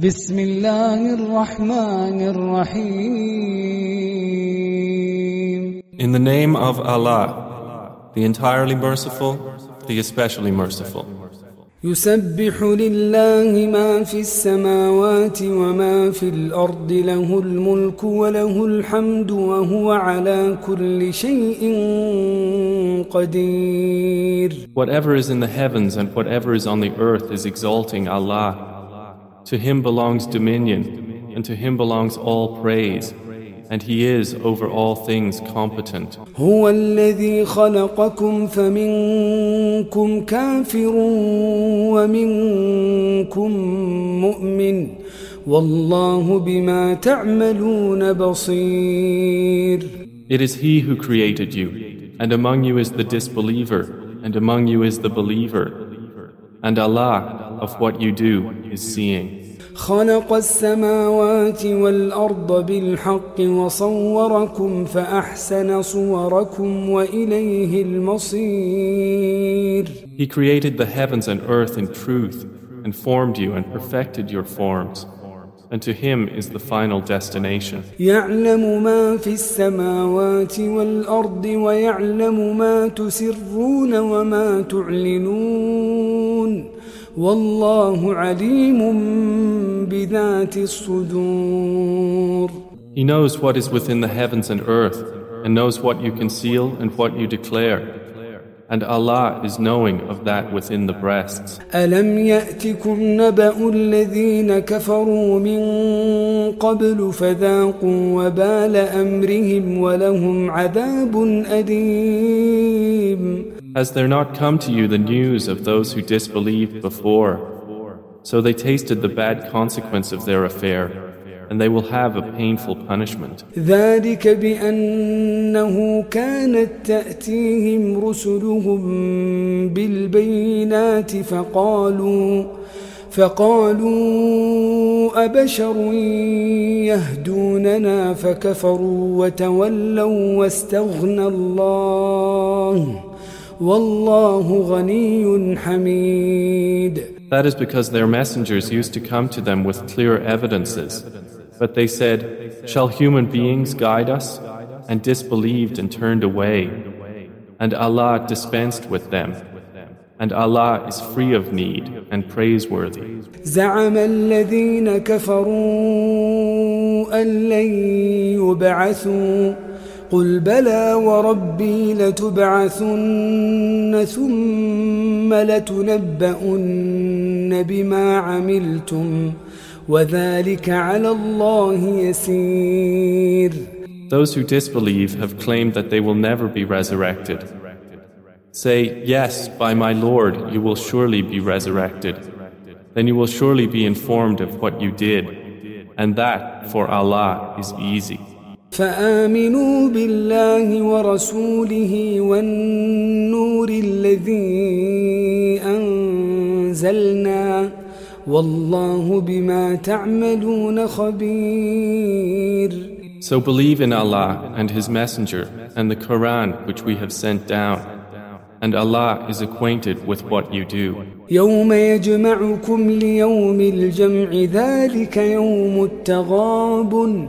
بسم الله الرحمن الرحيم In the name of Allah, the entirely merciful, the especially merciful. يسبح لله ما في السماوات وما في الأرض له الملك وله الحمد وهو على كل شيء قدير Whatever is in the heavens and whatever is on the earth is exalting Allah. To Him belongs dominion, and to Him belongs all praise, and He is over all things competent. هو الذي خلقكم فمنكم كافر ومنكم مؤمن والله بما تعملون بصير It is He who created you, and among you is the disbeliever, and among you is the believer. And Allah, of what you do, is seeing. خلق السماوات والأرض بالحق وصوركم فأحسن صوركم وإليه المصير He created the heavens and earth in truth, and formed you and perfected your forms. And to Him is the final destination. يعلم ما في السماوات والأرض ويعلم ما تسرون وما تعلنون والله عليم بذات الصدور He knows what is within the heavens and earth, and knows what you conceal and what you declare. And Allah is knowing of that within the breasts. ألم يأتكم نبأ الذين كفروا من قبل فذاقوا وبال أمرهم ولهم عذاب أليم Has there not come to you the news of those who disbelieved before? So they tasted the bad consequence of their affair, and they will have a painful punishment. ذلك بأنه كانت تأتيهم رسلهم بالبينات فقالوا فقالوا أبشر يهدوننا فكفروا وتولوا واستغنى الله والله غني حميد That is because their messengers used to come to them with clear evidences. But they said, Shall human beings guide us? And disbelieved and turned away. And Allah dispensed with them. And Allah is free of need and praiseworthy. زعم الذين كفروا أن لن يبعثوا قل بلى وربي لتبعثن ثم لتنبؤن بما عملتم وذلك على الله يسير Those who disbelieve have claimed that they will never be resurrected. Say, Yes, by my Lord, you will surely be resurrected. Then you will surely be informed of what you did. And that, for Allah, is easy. فآمنوا بالله ورسوله والنور الذي أنزلنا والله بما تعملون خبير So believe in Allah and His Messenger and the Quran which we have sent down. And Allah is acquainted with what you do. يوم يجمعكم ليوم الجمع ذلك يوم التغاب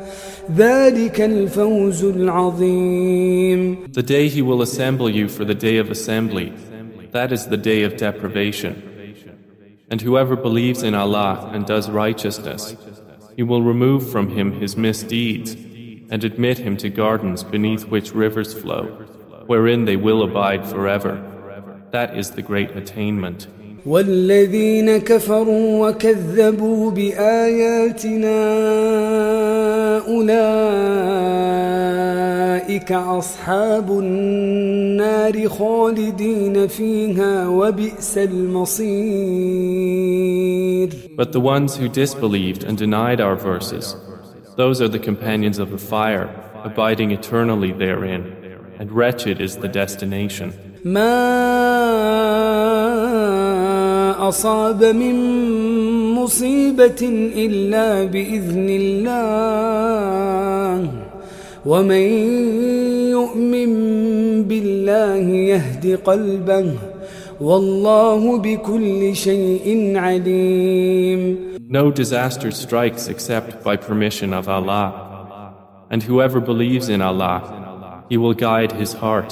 The day He will assemble you for the day of assembly, that is the day of deprivation. And whoever believes in Allah and does righteousness, He will remove from him his misdeeds and admit him to gardens beneath which rivers flow, wherein they will abide forever. That is the great attainment. والذين كفروا وكذبوا بآياتنا أولئك أصحاب النار خالدين فيها وبئس المصير But the ones who disbelieved and denied our verses, those are the companions of the fire, abiding eternally therein, and wretched is the destination. أصاب من مصيبة إلا بإذن الله ومن يؤمن بالله يهد قلبه والله بكل شيء عليم No disaster strikes except by permission of Allah. And whoever believes in Allah, He will guide his heart.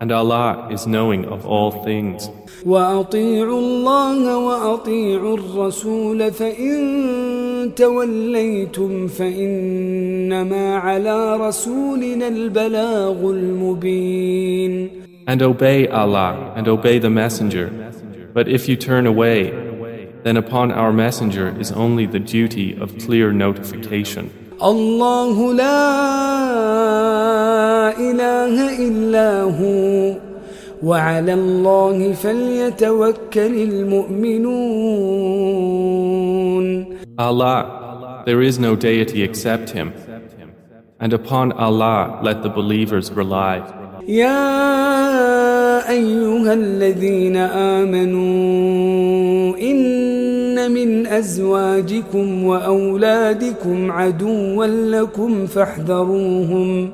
And Allah is knowing of all things. وأطيعوا الله وأطيعوا الرسول فإن توليتم فإنما على رسولنا البلاغ المبين And obey Allah and obey the Messenger. But if you turn away, then upon our Messenger is only the duty of clear notification. الله لا إله إلا هو. وعلى الله فليتوكل المؤمنون. Allah, there is no deity except Him, and upon Allah let the believers rely. يا أيها الذين آمنوا إن من أزواجكم وأولادكم عدوا لكم فاحذروهم.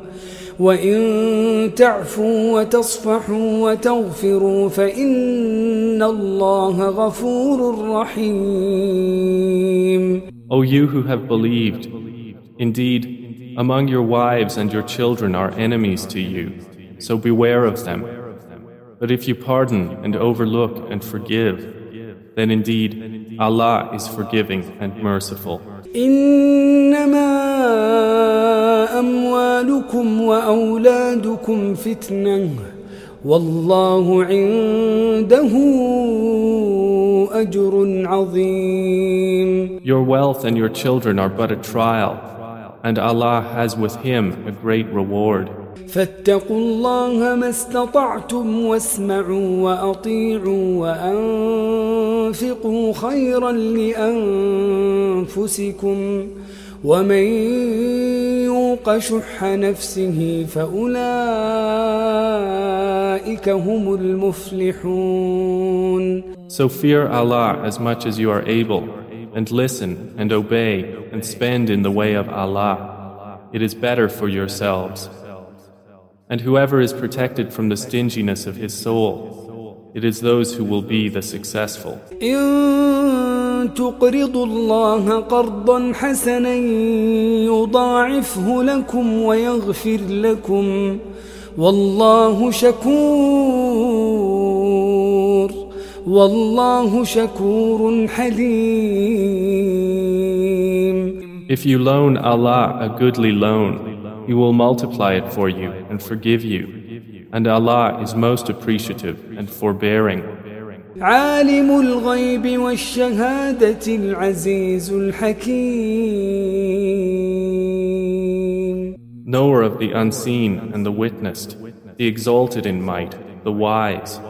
وإن تعفوا وتصفحوا وتغفروا فإن الله غفور رحيم O you who have believed, indeed, among your wives and your children are enemies to you, so beware of them. But if you pardon and overlook and forgive, then indeed Allah is forgiving and merciful. إنما أموالكم وأولادكم فتنة والله عنده أجر عظيم Your wealth and your children are but a trial, and Allah has with Him a great reward. فاتقوا الله ما استطعتم واسمعوا وأطيعوا وأنفقوا خيرا لأنفسكم ومن يوق شح نفسه فأولئك هم المفلحون So fear Allah as much as you are able, and listen and obey and spend in the way of Allah. It is better for yourselves. And whoever is protected from the stinginess of his soul, it is those who will be the successful. إن تقرضوا الله قرضا حسنا يضاعفه لكم ويغفر لكم والله شكور والله شكور حليم If you loan Allah a goodly loan, He will multiply it for you and forgive you. And Allah is most appreciative and forbearing. عالم الغيب والشهادة العزيز الحكيم Knower of the unseen and the witnessed, the exalted in might, the wise.